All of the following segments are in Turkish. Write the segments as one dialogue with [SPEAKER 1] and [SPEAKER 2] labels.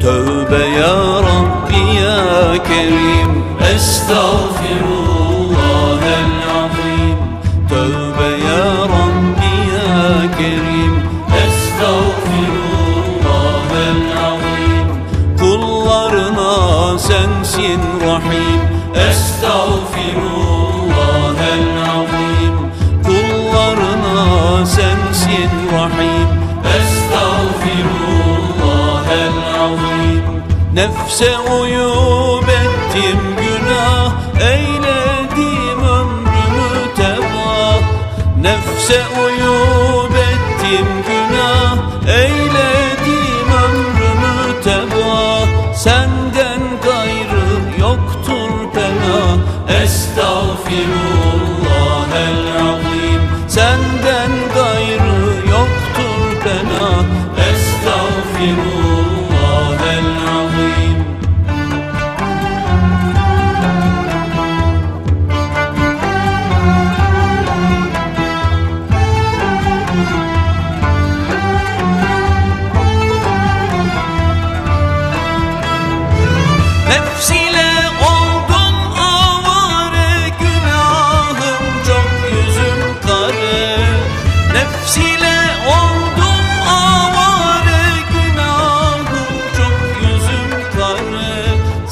[SPEAKER 1] Tövbe ya Rabbi ya Kerim. Estağfirullah el azim. Tövbe ya Rabbi ya Kerim. Estağfirullah el azim. Kullarına sensin Rahim. Estağfirullah Nefse uyup ettim günah Eyledim ömrümü tebah. Nefse uyup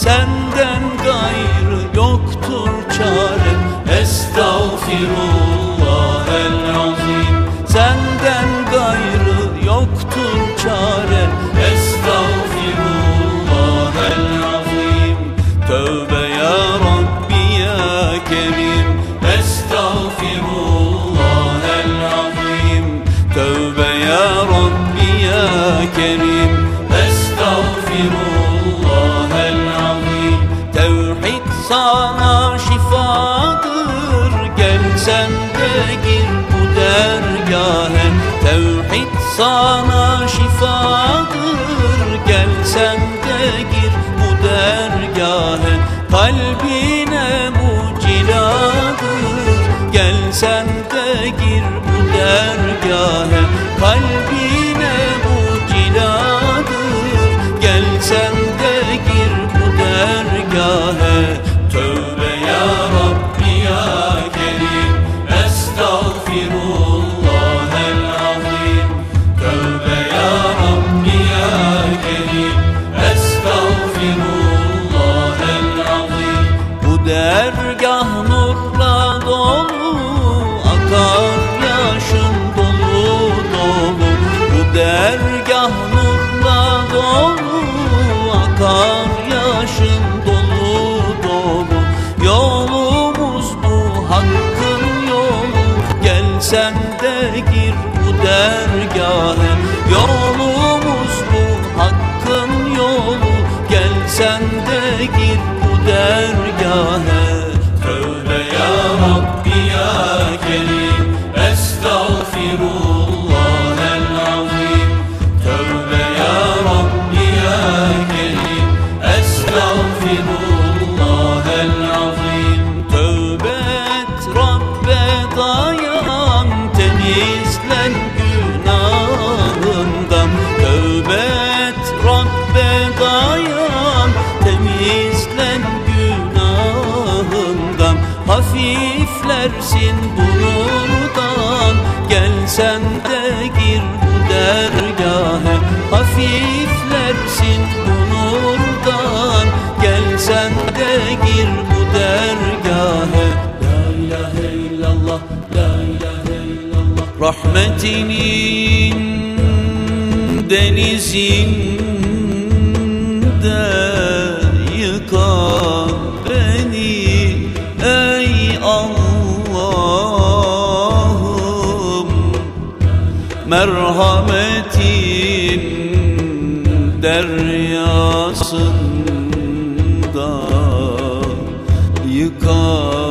[SPEAKER 1] Senden gayrı yoktur çare. Estağfirullah sana şifadır. Gel sen de gir bu dergahe. Tevhid sana şifadır. Gel sen de gir bu dergahe. Kalbine bu ciladır Gel sen de gir bu dergahe. Kalbine dergah nurla dolu Akar yaşım dolu dolu. Yolumuz bu hakkın yolu. Gel sen Dayan Temizlen günahından. Tövbe et Rabbe dayan Temizlen günahından. Hafiflersin bu nurdan Gel sen de gir bu dergahe Hafiflersin Rahmetinin denizinde yıka beni ey Allah'ım. Merhametin deryasında yıka